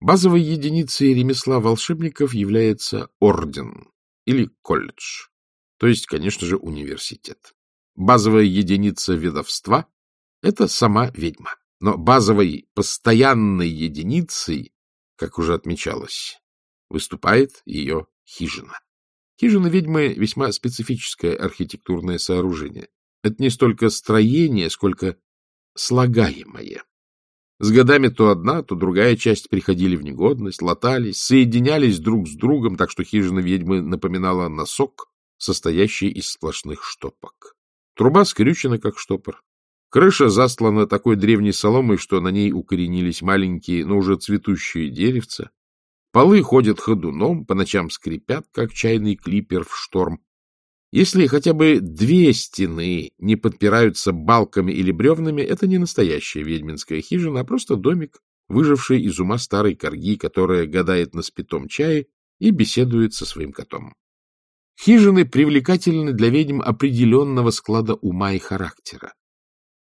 Базовой единицей ремесла волшебников является орден или колледж, то есть, конечно же, университет. Базовая единица ведовства — это сама ведьма. Но базовой постоянной единицей, как уже отмечалось, выступает ее хижина. Хижина ведьмы — весьма специфическое архитектурное сооружение. Это не столько строение, сколько слагаемое. С годами то одна, то другая часть приходили в негодность, латались, соединялись друг с другом, так что хижина ведьмы напоминала носок, состоящий из сплошных штопок. Труба скрючена, как штопор. Крыша застлана такой древней соломой, что на ней укоренились маленькие, но уже цветущие деревца. Полы ходят ходуном, по ночам скрипят, как чайный клипер в шторм. Если хотя бы две стены не подпираются балками или бревнами, это не настоящая ведьминская хижина, а просто домик, выживший из ума старой корги, которая гадает на спитом чае и беседует со своим котом. Хижины привлекательны для ведьм определенного склада ума и характера.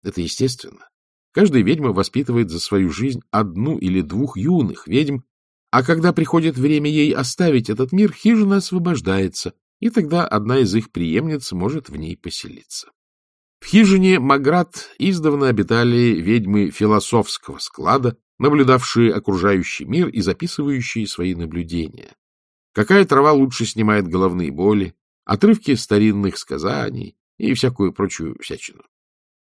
Это естественно. Каждая ведьма воспитывает за свою жизнь одну или двух юных ведьм, а когда приходит время ей оставить этот мир, хижина освобождается, и тогда одна из их преемниц может в ней поселиться. В хижине Маград издавна обитали ведьмы философского склада, наблюдавшие окружающий мир и записывающие свои наблюдения. Какая трава лучше снимает головные боли, отрывки старинных сказаний и всякую прочую всячину.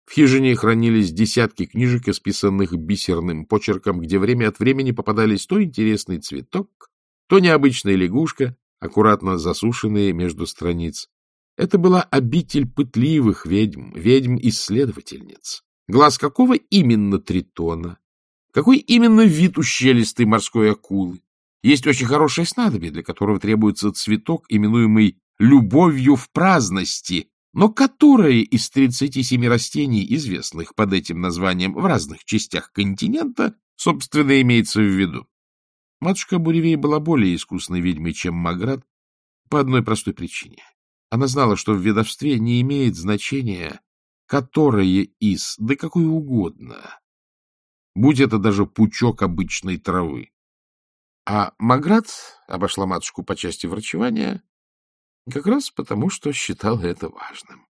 В хижине хранились десятки книжек, исписанных бисерным почерком, где время от времени попадались то интересный цветок, то необычная лягушка, аккуратно засушенные между страниц. Это была обитель пытливых ведьм, ведьм-исследовательниц. Глаз какого именно тритона? Какой именно вид ущелистой морской акулы? Есть очень хорошее снадобье, для которого требуется цветок, именуемый любовью в праздности, но которое из 37 растений, известных под этим названием в разных частях континента, собственно, имеется в виду. Матушка Буревей была более искусной ведьмой, чем Маград, по одной простой причине. Она знала, что в ведовстве не имеет значения, которое из, да какое угодно, будь это даже пучок обычной травы. А Маград обошла матушку по части врачевания как раз потому, что считала это важным.